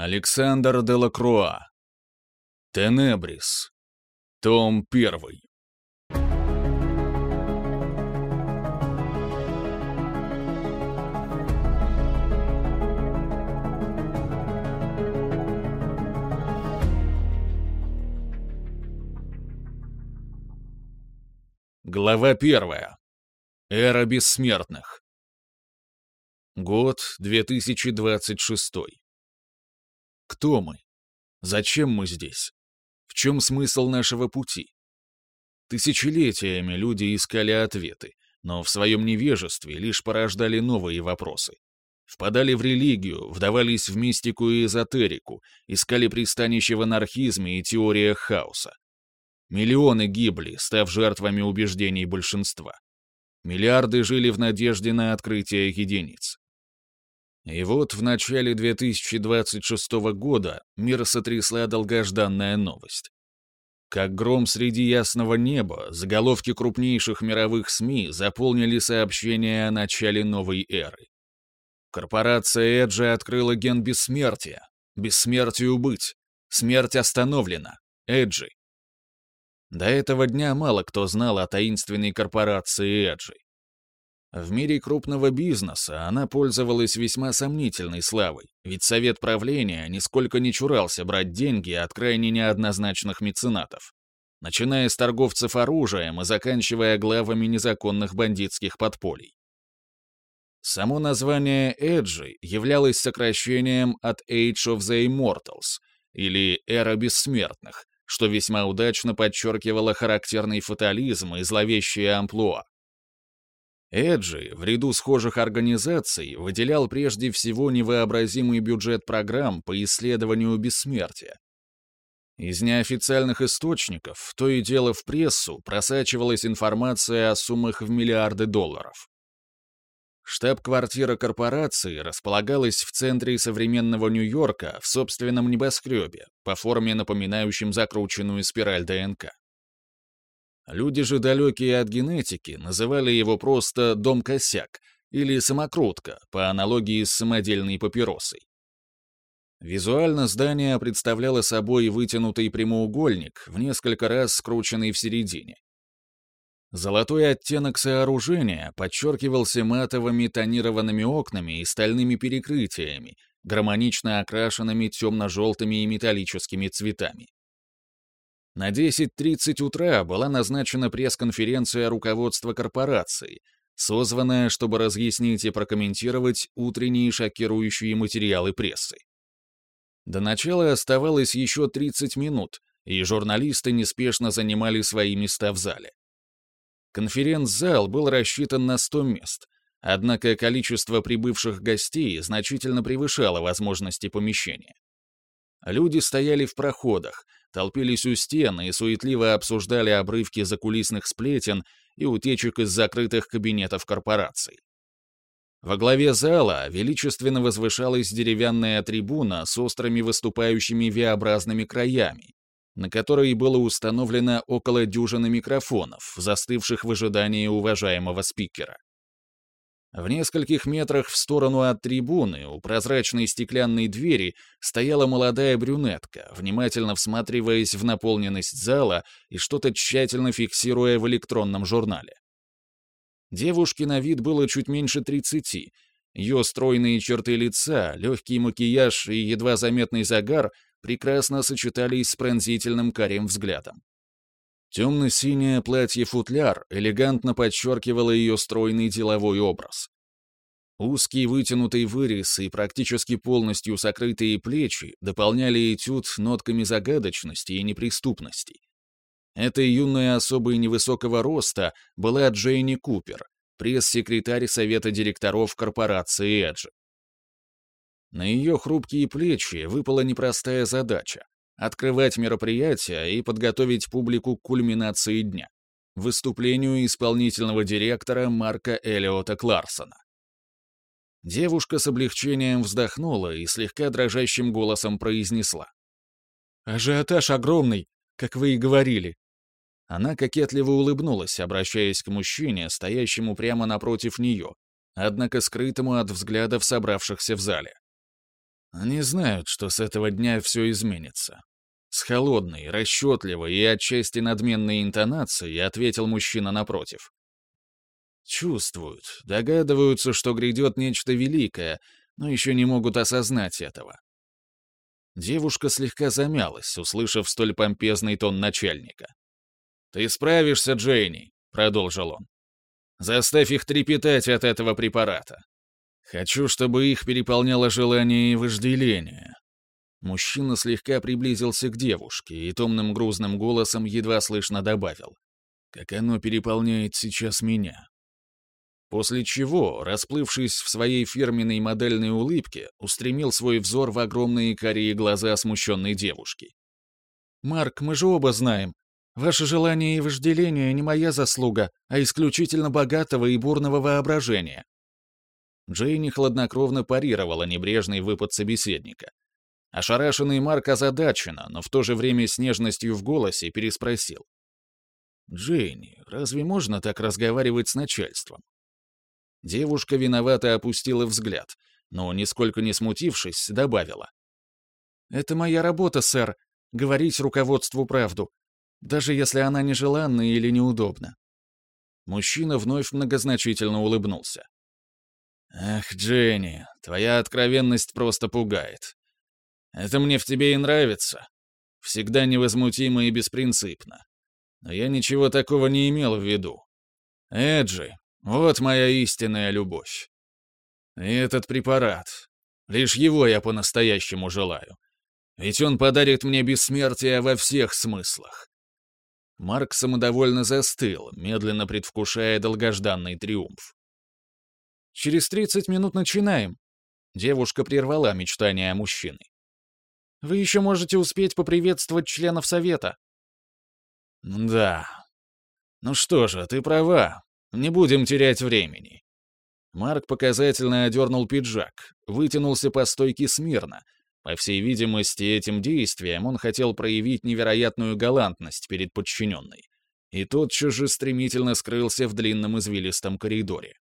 Александр Делакруа. Тенебрис. Том 1. Глава первая. Эра бессмертных. Год 2026. Кто мы? Зачем мы здесь? В чем смысл нашего пути? Тысячелетиями люди искали ответы, но в своем невежестве лишь порождали новые вопросы. Впадали в религию, вдавались в мистику и эзотерику, искали пристанище в анархизме и теориях хаоса. Миллионы гибли, став жертвами убеждений большинства. Миллиарды жили в надежде на открытие единиц. И вот в начале 2026 года мир сотрясла долгожданная новость. Как гром среди ясного неба, заголовки крупнейших мировых СМИ заполнили сообщения о начале новой эры. Корпорация Эджи открыла ген бессмертия. Бессмертию быть. Смерть остановлена. Эджи. До этого дня мало кто знал о таинственной корпорации Эджи. В мире крупного бизнеса она пользовалась весьма сомнительной славой, ведь совет правления нисколько не чурался брать деньги от крайне неоднозначных меценатов, начиная с торговцев оружием и заканчивая главами незаконных бандитских подполий. Само название Эджи являлось сокращением от Age of the Immortals, или Эра Бессмертных, что весьма удачно подчеркивало характерный фатализм и зловещие амплуа. Эджи в ряду схожих организаций выделял прежде всего невообразимый бюджет программ по исследованию бессмертия. Из неофициальных источников то и дело в прессу просачивалась информация о суммах в миллиарды долларов. Штаб-квартира корпорации располагалась в центре современного Нью-Йорка в собственном небоскребе, по форме напоминающем закрученную спираль ДНК. Люди же далекие от генетики называли его просто «дом-косяк» или «самокрутка» по аналогии с самодельной папиросой. Визуально здание представляло собой вытянутый прямоугольник, в несколько раз скрученный в середине. Золотой оттенок сооружения подчеркивался матовыми тонированными окнами и стальными перекрытиями, гармонично окрашенными темно-желтыми и металлическими цветами. На 10.30 утра была назначена пресс-конференция руководства корпорации, созванная, чтобы разъяснить и прокомментировать утренние шокирующие материалы прессы. До начала оставалось еще 30 минут, и журналисты неспешно занимали свои места в зале. Конференц-зал был рассчитан на 100 мест, однако количество прибывших гостей значительно превышало возможности помещения. Люди стояли в проходах, толпились у стены и суетливо обсуждали обрывки закулисных сплетен и утечек из закрытых кабинетов корпораций. Во главе зала величественно возвышалась деревянная трибуна с острыми выступающими V-образными краями, на которой было установлено около дюжины микрофонов, застывших в ожидании уважаемого спикера. В нескольких метрах в сторону от трибуны у прозрачной стеклянной двери стояла молодая брюнетка, внимательно всматриваясь в наполненность зала и что-то тщательно фиксируя в электронном журнале. Девушке на вид было чуть меньше тридцати. Ее стройные черты лица, легкий макияж и едва заметный загар прекрасно сочетались с пронзительным карим взглядом. Темно-синее платье-футляр элегантно подчеркивало ее стройный деловой образ. Узкий вытянутый вырез и практически полностью сокрытые плечи дополняли этюд нотками загадочности и неприступности. Этой юной особой невысокого роста была Джейни Купер, пресс-секретарь совета директоров корпорации Эджи. На ее хрупкие плечи выпала непростая задача открывать мероприятие и подготовить публику к кульминации дня — выступлению исполнительного директора Марка Элиота Кларсона. Девушка с облегчением вздохнула и слегка дрожащим голосом произнесла. «Ажиотаж огромный, как вы и говорили». Она кокетливо улыбнулась, обращаясь к мужчине, стоящему прямо напротив нее, однако скрытому от взглядов собравшихся в зале. Они знают, что с этого дня все изменится. С холодной, расчетливой и отчасти надменной интонацией ответил мужчина напротив. Чувствуют, догадываются, что грядет нечто великое, но еще не могут осознать этого. Девушка слегка замялась, услышав столь помпезный тон начальника. «Ты справишься, Джейни», — продолжил он. «Заставь их трепетать от этого препарата. Хочу, чтобы их переполняло желание и вожделение». Мужчина слегка приблизился к девушке и томным грузным голосом едва слышно добавил. «Как оно переполняет сейчас меня». После чего, расплывшись в своей фирменной модельной улыбке, устремил свой взор в огромные карие глаза смущенной девушки. «Марк, мы же оба знаем. Ваше желание и вожделение не моя заслуга, а исключительно богатого и бурного воображения. Джейни хладнокровно парировала небрежный выпад собеседника. Ошарашенный Марк озадаченно, но в то же время с нежностью в голосе переспросил. «Джейни, разве можно так разговаривать с начальством?» Девушка виновато опустила взгляд, но, нисколько не смутившись, добавила. «Это моя работа, сэр, говорить руководству правду, даже если она нежеланна или неудобна». Мужчина вновь многозначительно улыбнулся. «Ах, Дженни, твоя откровенность просто пугает. Это мне в тебе и нравится. Всегда невозмутимо и беспринципно. Но я ничего такого не имел в виду. Эджи, вот моя истинная любовь. И этот препарат. Лишь его я по-настоящему желаю. Ведь он подарит мне бессмертие во всех смыслах. Марк самодовольно застыл, медленно предвкушая долгожданный триумф. Через 30 минут начинаем». Девушка прервала мечтания мужчины. «Вы еще можете успеть поприветствовать членов совета». «Да. Ну что же, ты права. Не будем терять времени». Марк показательно одернул пиджак, вытянулся по стойке смирно. По всей видимости, этим действием он хотел проявить невероятную галантность перед подчиненной. И тотчас же стремительно скрылся в длинном извилистом коридоре.